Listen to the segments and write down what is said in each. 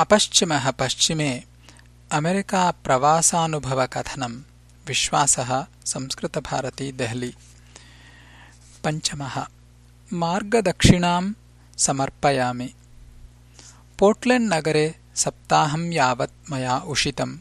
अपश्चिमः पश्चिमे अमेरिकाप्रवासानुभवकथनम् विश्वासः संस्कृतभारती देहली। पञ्चमः मार्गदक्षिणाम् समर्पयामि। पोर्ट्लेण्ड् नगरे सप्ताहं यावत् मया उषितम्।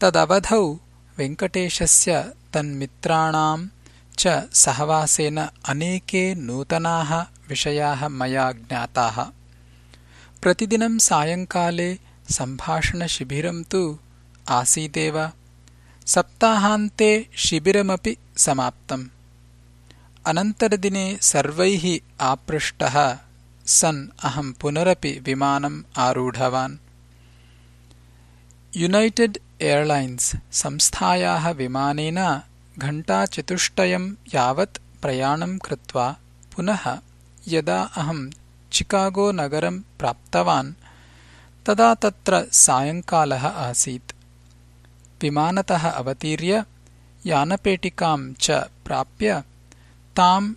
तदवधौ वेङ्कटेशस्य तन्मित्राणाम् च सहवासेन अनेके नूतनाः विषयाः मया ज्ञाताः प्रतिदिनं सायङ्काले सम्भाषणशिबिरम् तु आसीदेव। सप्ताहान्ते शिबिरमपि समाप्तम्। अनन्तरदिने सर्वैः आपृष्टः। सन् अहम् पुनरपि विमानम् आरूढवान्। युनैटेड् एर्लैन्स् संस्थायाः विमानेन घण्टाचतुष्टयम् यावत् प्रयाणम् कृत्वा पुनः यदा अहम् चिकागोनगरम् प्राप्तवान् तदा तत्र सायङ्कालः आसीत्। विमानतः अवतीर्य यानपेटिकाम् च प्राप्य ताम्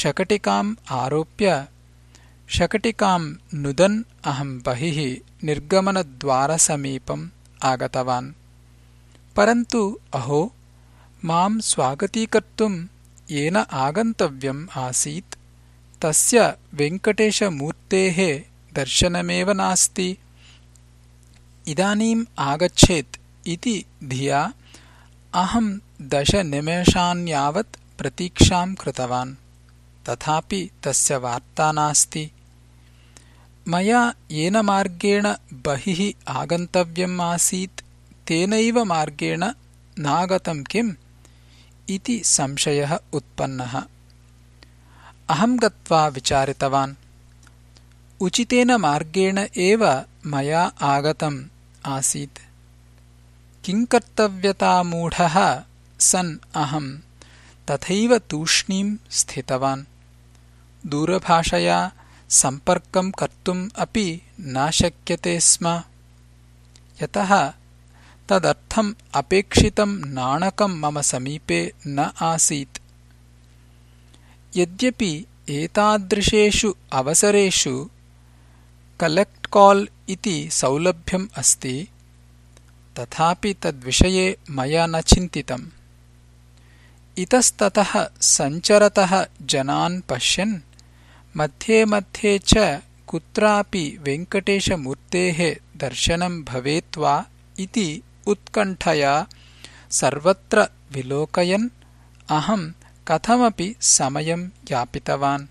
शकटिकाम् आरोप्य शकटिकाम् नुदन् अहम् बहिः निर्गमनद्वारसमीपम् आगतवान्। परन्तु अहो माम् स्वागतीकर्तुम् येन आगन्तव्यम् आसीत् तस्य वेङ्कटेशमूर्तेः दर्शनमेव नास्ति। इदानीम् आगच्छेत् इति धिया अहम् दशनिमेषान् यावत् प्रतीक्षाम् कृतवान्। तथापि तस्य वार्ता नास्ति। मया येन मार्गेण बहिः आगन्तव्यम् आसीत् तेनैव मार्गेण नागतम् किम् इति संशयः उत्पन्नः अहम् गत्वा विचारितवान् उचितेन मार्गेण एव मया आगतम् आसीत्। किङ्कर्तव्यतामूढः सन् अहम् तथैव तूष्णीम् स्थितवान्। दूरभाषया सम्पर्कम् कर्तुम् अपि न शक्यते स्म। यतः तदर्थम् अपेक्षितम् नाणकम् मम समीपे न आसीत् यद्यपि एतादृशेषु अवसरेषु कलेक्ट् काल् इति सौलभ्यम् अस्ति तथापि तद्विषये मया न चिन्तितम्। इतस्ततः सञ्चरतः जनान् पश्यन् मध्ये मध्ये च कुत्रापि वेङ्कटेशमूर्तेः दर्शनम् भवेत् वा इति उत्कण्ठया सर्वत्र विलोकयन् अहम् कथमपि समयम् यापितवान्।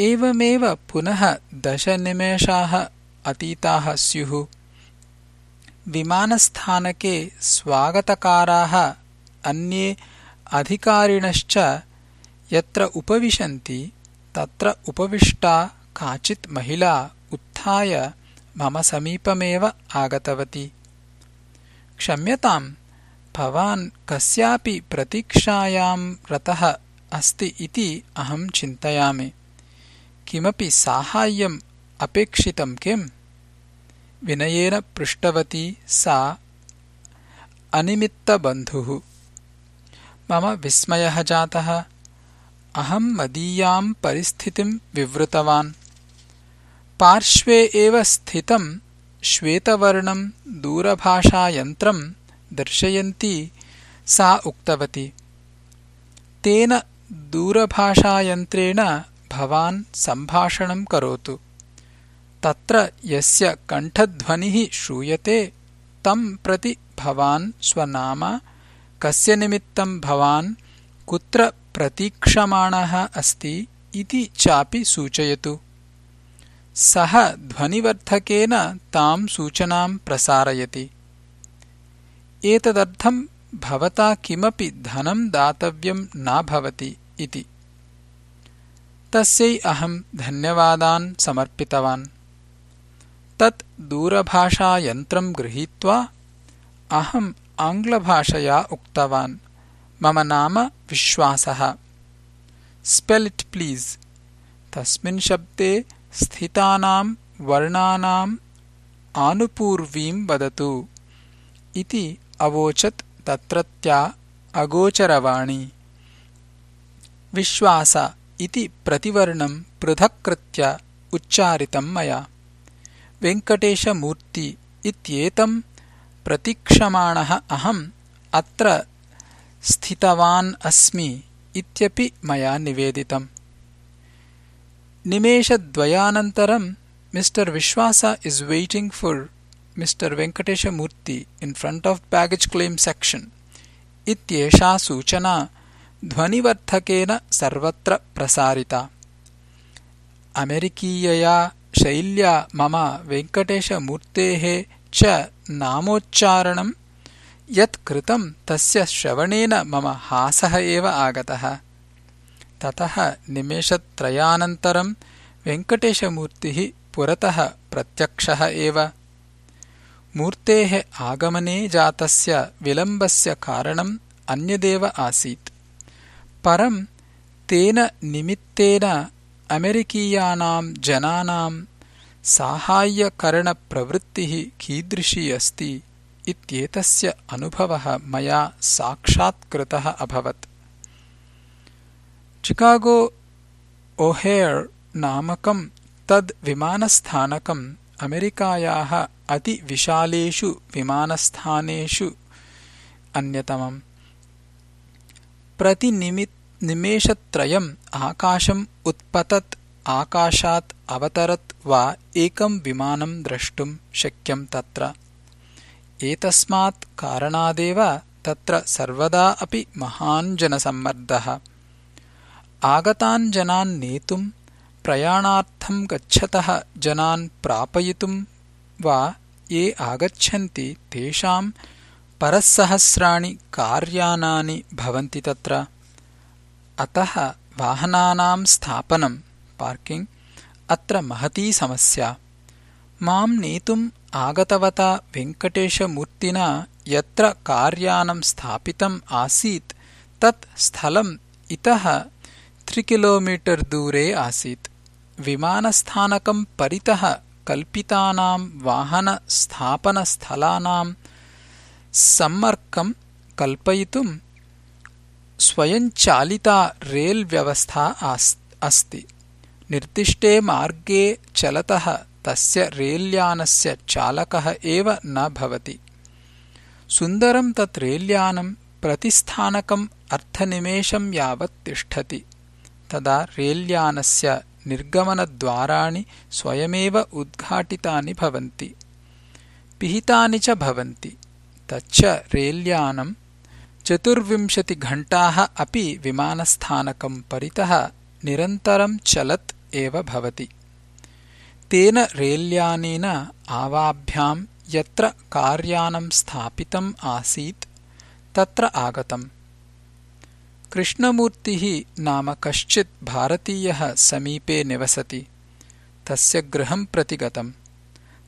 एवमेव पुनः दशनिमेषाः अतीताः स्युः। विमानस्थानके स्वागतकाराः अन्ये अधिकारिणश्च यत्र उपविशन्ति तत्र उपविष्टा काचित् महिला उत्थाय मम समीपमेव आगतवती। क्षम्यताम् भवान् कस्यापि प्रतीक्षायाम् रतः अस्ति इति अहम् चिन्तयामि। किमपि साहाय्यम् अपेक्षितम् किम्? विनयेन पृष्टवती सा अनिमित्तबन्धुः। मम विस्मयः जातः अहम् मदीयाम् परिस्थितिम् विवृतवान्। पार्श्वे एव स्थितम् श्वेतवर्णम् दूरभाषायन्त्रम् दर्शयन्ती सा उक्तवती। तेन दूरभाषायन्त्रेण भवान् सम्भाषणम् करोतु। तत्र यस्य कण्ठध्वनिः श्रूयते तम् प्रति भवान् स्वनाम कस्य निमित्तम् भवान् कुत्र प्रतीक्षमाणः अस्ति इति चापि सूचयतु। सः ध्वनिवर्धकेन ताम् सूचनाम् प्रसारयति एतदर्थम् भवता किमपि धनम् दातव्यम् न भवति इति। तस्यै अहम् धन्यवादान् समर्पितवान्। तत् दूरभाषायन्त्रम् गृहीत्वा अहम् आङ्ग्लभाषया उक्तवान्। मम नाम विश्वासः। स्पेल् इट् प्लीस् तस्मिन् शब्दे स्थितानाम् वर्णानाम् आनुपूर्वीम् वदतु। इति अवोचत् तत्रत्या अगोचरवाणी। विश्वास इति प्रतिवर्णम् पृथक्कृत्य उच्चारितम् मया। वेङ्कटेशमूर्ति इत्येतम् प्रतीक्षमाणः अहम् अत्र स्थितवान् अस्मि इत्यपि मया निवेदितम्। निमेषद्वयानन्तरम् Mister Vishwas is waiting for Mister Venkateshamurthy in front of baggage claim section इत्येषा सूचना ध्वनिवर्धकेन सर्वत्र प्रसारिता। अमेरिकीयया शैल्या मम वेङ्कटेशमूर्तेः च नामोच्चारणम् यत् कृतम् तस्य श्रवणेन मम हासः एव आगतः। ततः निमेषत्रयानन्तरम् वेङ्कटेशमूर्तिः पुरतः प्रत्यक्षः एव मूर्तेः आगमने जातस्य विलम्बस्य कारणम् अन्यदेव आसीत्। परम् तेन निमित्तेन अमेरिकीयानाम् जनानाम् साहाय्यकरणप्रवृत्तिः कीदृशी अस्ति इत्येतस्य अनुभवः मया साक्षात्कृतः अभवत्। चिकागो ओहेर् नामकम् तद् विमानस्थानकम् अमेरिकायाः अतिविशालेषु विमानस्थानेषु अन्यतमम्। प्रतिनिमेषत्रयम् आकाशम् उत्पतत् आकाशात् अवतरत् वा एकम् विमानम् द्रष्टुम् शक्यम् तत्र। एतस्मात् कारणादेव तत्र सर्वदा अपि महान् जनसम्मर्दः। आगतान् जनान् नेतुम् प्रयाणार्थम् गच्छतः जनान् प्रापयितुम् वा ये आगच्छन्ति तेषाम् परःसहस्राणि कार्यानानि भवन्ति तत्र। अतः वाहनानाम् स्थापनम् पार्किङ्ग् अत्र महती समस्या। माम् नेतुम् आगतवता वेङ्कटेशमूर्तिना यत्र कार्यानम् स्थापितम् आसीत् तत् स्थलम् इतः त्रिकिलोमीटर् दूरे आसीत्। विमानस्थानकम् परितः कल्पितानाम् वाहनस्थापनस्थलानाम् सम्मर्कम् कल्पयितुम् स्वयञ्चालिता रेल् व्यवस्था अस्ति। निर्दिष्टे मार्गे चलतः तस्य रेल्यानस्य चालकः एव न भवति। सुन्दरम् तत् रेल्यानम् प्रतिस्थानकम् अर्थनिमेषम् यावत् तिष्ठति। तदा रेल्यानस्य निर्गमनद्वाराणि स्वयमेव उद्घाटितानि भवन्ति। पिहितानि च भवन्ति। तच्च रेल्यानम् चतुर्विंशतिघण्टाः अपि विमानस्थानकम् परितः निरन्तरम् चलत् एव भवति। तेन रेल्यानेन आवाभ्याम् यत्र कार्यानम् स्थापितम् आसीत् तत्र आगतम् कृष्णमूर्तिः नाम कश्चित् भारतीयः समीपे निवसति। तस्य गृहम् प्रति गतम्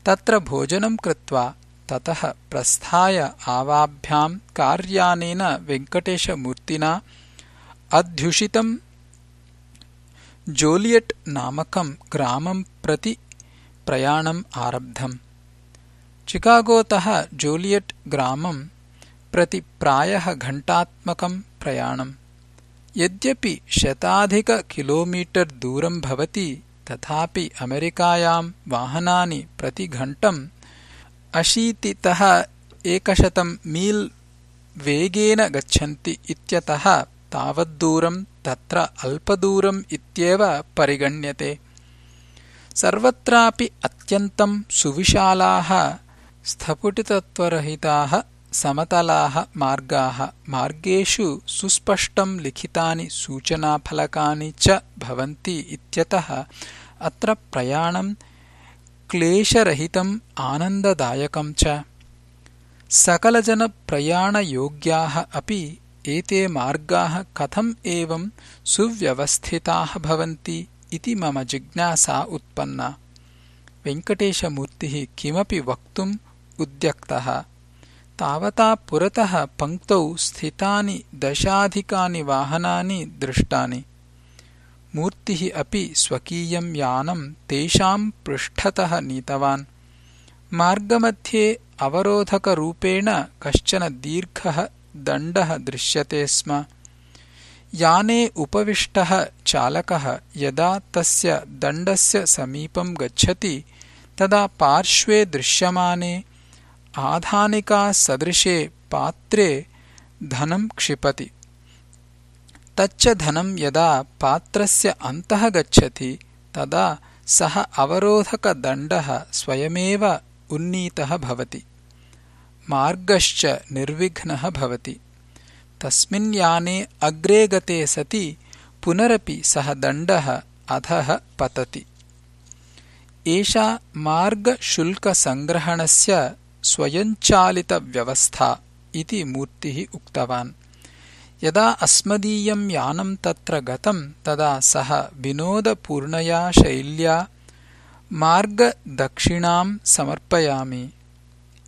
तत्र भोजनम् कृत्वा ततः प्रस्थाय आवाभ्याम् कार्यानेन वेङ्कटेशमूर्तिना अध्युषितम् जोलियट् नामकम् ग्रामम् प्रति प्रयाणम् आरब्धम्। चिकागोतः जोलियट् ग्रामम् प्रति प्रायः घण्टात्मकम् प्रयाणम्। यद्यपि शताधिककिलोमीटर् दूरम् भवति तथापि अमेरिकायाम् वाहनानि प्रतिघण्टम् अशीतितः एकशतम् मील् वेगेन गच्छन्ति इत्यतः तावद्दूरम् तत्र अल्पदूरम् इत्येव परिगण्यते। सर्वत्रापि अत्यन्तम् सुविशालाः स्थपुटितत्वरहिताः समतलाः मार्गाः मार्गेषु सुस्पष्टम् लिखितानि सूचनाफलकानि च भवन्ति इत्यतः अत्र प्रयाणम् क्लेशरहितम् आनन्ददायकम् च। सकलजनप्रयाणयोग्याः अपि एते मार्गाः कथम् एवम् सुव्यवस्थिताः भवन्ति इति मम जिज्ञासा उत्पन्ना। वेङ्कटेशमूर्तिः किमपि वक्तुम् उद्यक्तः तावता पुरतः पङ्क्तौ स्थितानि दशाधिकानि वाहनानि दृष्टानि। मूर्तिः अपि स्वकीयम् यानम् तेषाम् पृष्ठतः नीतवान्। मार्गमध्ये अवरोधकरूपेण कश्चन दीर्घः दण्डः दृश्यते स्म। याने उपविष्टः चालकः यदा तस्य दण्डस्य समीपम् गच्छति तदा पार्श्वे दृश्यमाने आधानिकासदृशे पात्रे धनं क्षिपति। तच्च धनं यदा पात्रस्य अन्तः गच्छति तदा सः अवरोधकदण्डः स्वयमेव उन्नीतः भवति। मार्गश्च निर्विघ्नः भवति। तस्मिन् याने अग्रे गते सति पुनरपि सः दण्डः अधः पतति। एषा मार्गशुल्कसङ्ग्रहणस्य स्वयञ्चालितव्यवस्था इति मूर्तिः उक्तवान्। यदा अस्मदीयं यानं तत्र गतं तदा सः विनोदपूर्णया शैल्या मार्गदक्षिणां समर्पयामि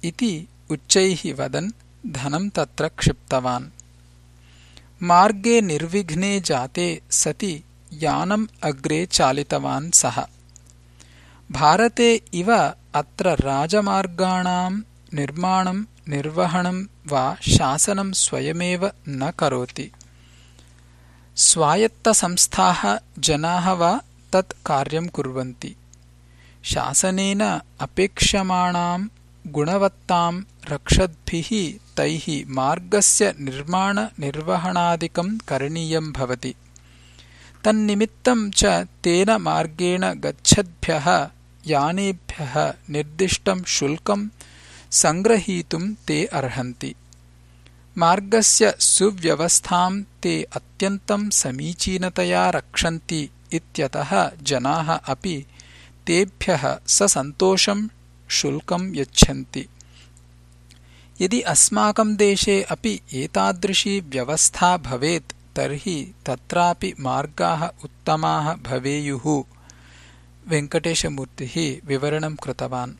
इति उच्चैः वदन् धनं तत्र क्षिप्तवान्। मार्गे निर्विघ्ने जाते सति यानम् अग्रे चालितवान् सः। भारते इव अत्र राजमार्गाणां निर्माणं निर्वहणं वा शासनं स्वयमेव न करोति। स्वायत्तसंस्थाः जनाः वा तत् कार्यं कुर्वन्ति। शासनेन अपेक्षमाणां गुणवत्तां रक्षद्भिः तैः मार्गस्य निर्माणनिर्वहणादिकं करणीयं भवति। तन्निमित्तं च तेन मार्गेण गच्छद्भ्यः यानेभ्यः निर्दिष्टं शुल्कं सङ्ग्रहीतुं ते अर्हन्ति। मार्गस्य सुव्यवस्थां ते अत्यन्तं समीचीनतया रक्षन्ति इत्यतः जनाः अपि तेभ्यः ससन्तोषं शुल्कं यच्छन्ति। यदि अस्माकं देशे अपि एतादृशी व्यवस्था भवेत् तर्हि तत्रापि मार्गाः उत्तमाः भवेयुः। वेङ्कटेशमूर्तिः विवरणं कृतवान्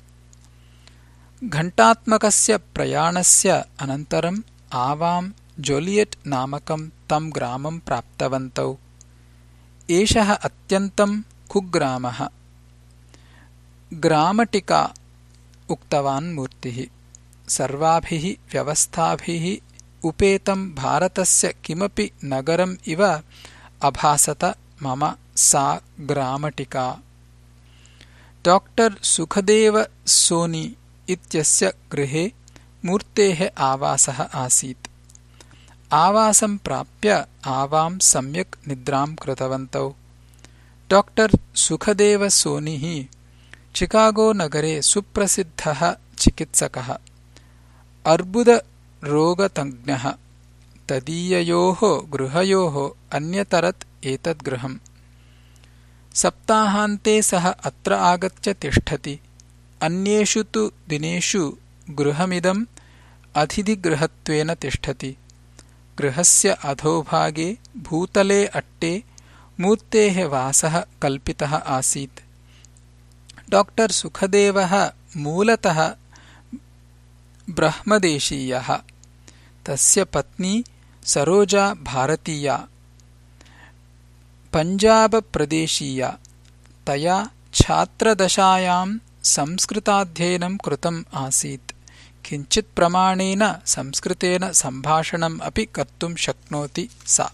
घण्टात्मकस्य प्रयाणस्य अनन्तरम् आवां जोलियट् नामकं तं ग्रामं प्राप्तवन्तौ। एषः अत्यन्तं कुग्रामः। ग्रामटिका उक्तवान् मूर्तिः। सर्वाभिः व्यवस्थाभिः उपेतं भारतस्य किमपि नगरम् इव अभासत मम सा ग्रामटिका। डाक्टर् सुखदेव सोनी इत्यस्य गृहे मूर्तेः आवासः आसीत्। आवासं प्राप्य आवां सम्यक् निद्रां कृतवन्तौ। डाक्टर् सुखदेव सोनिः चिकागोनगरे सुप्रसिद्धः चिकित्सकः। अर्बुदरोगतज्ञः तदीययोः गृहयोः अन्यतरत् एतद्गृहम् सप्ताहान्ते सः अत्र आगत्य तिष्ठति अन्येषु तु दिनेषु गृहमिदम् अतिथिगृहत्वेन तिष्ठति। गृहस्य अधोभागे भूतले अट्टे मूर्तेः वासः कल्पितः आसीत्। डाक्टर् सुखदेवः मूलतः ब्रह्मदेशीयः। तस्य पत्नी सरोजा भारतीया। पञ्जाबप्रदेशीया। तया छात्रदशायां संस्कृताध्ययनं कृतम् आसीत्। किञ्चित्प्रमाणेन संस्कृतेन सम्भाषणम् अपि कर्तुं शक्नोति सा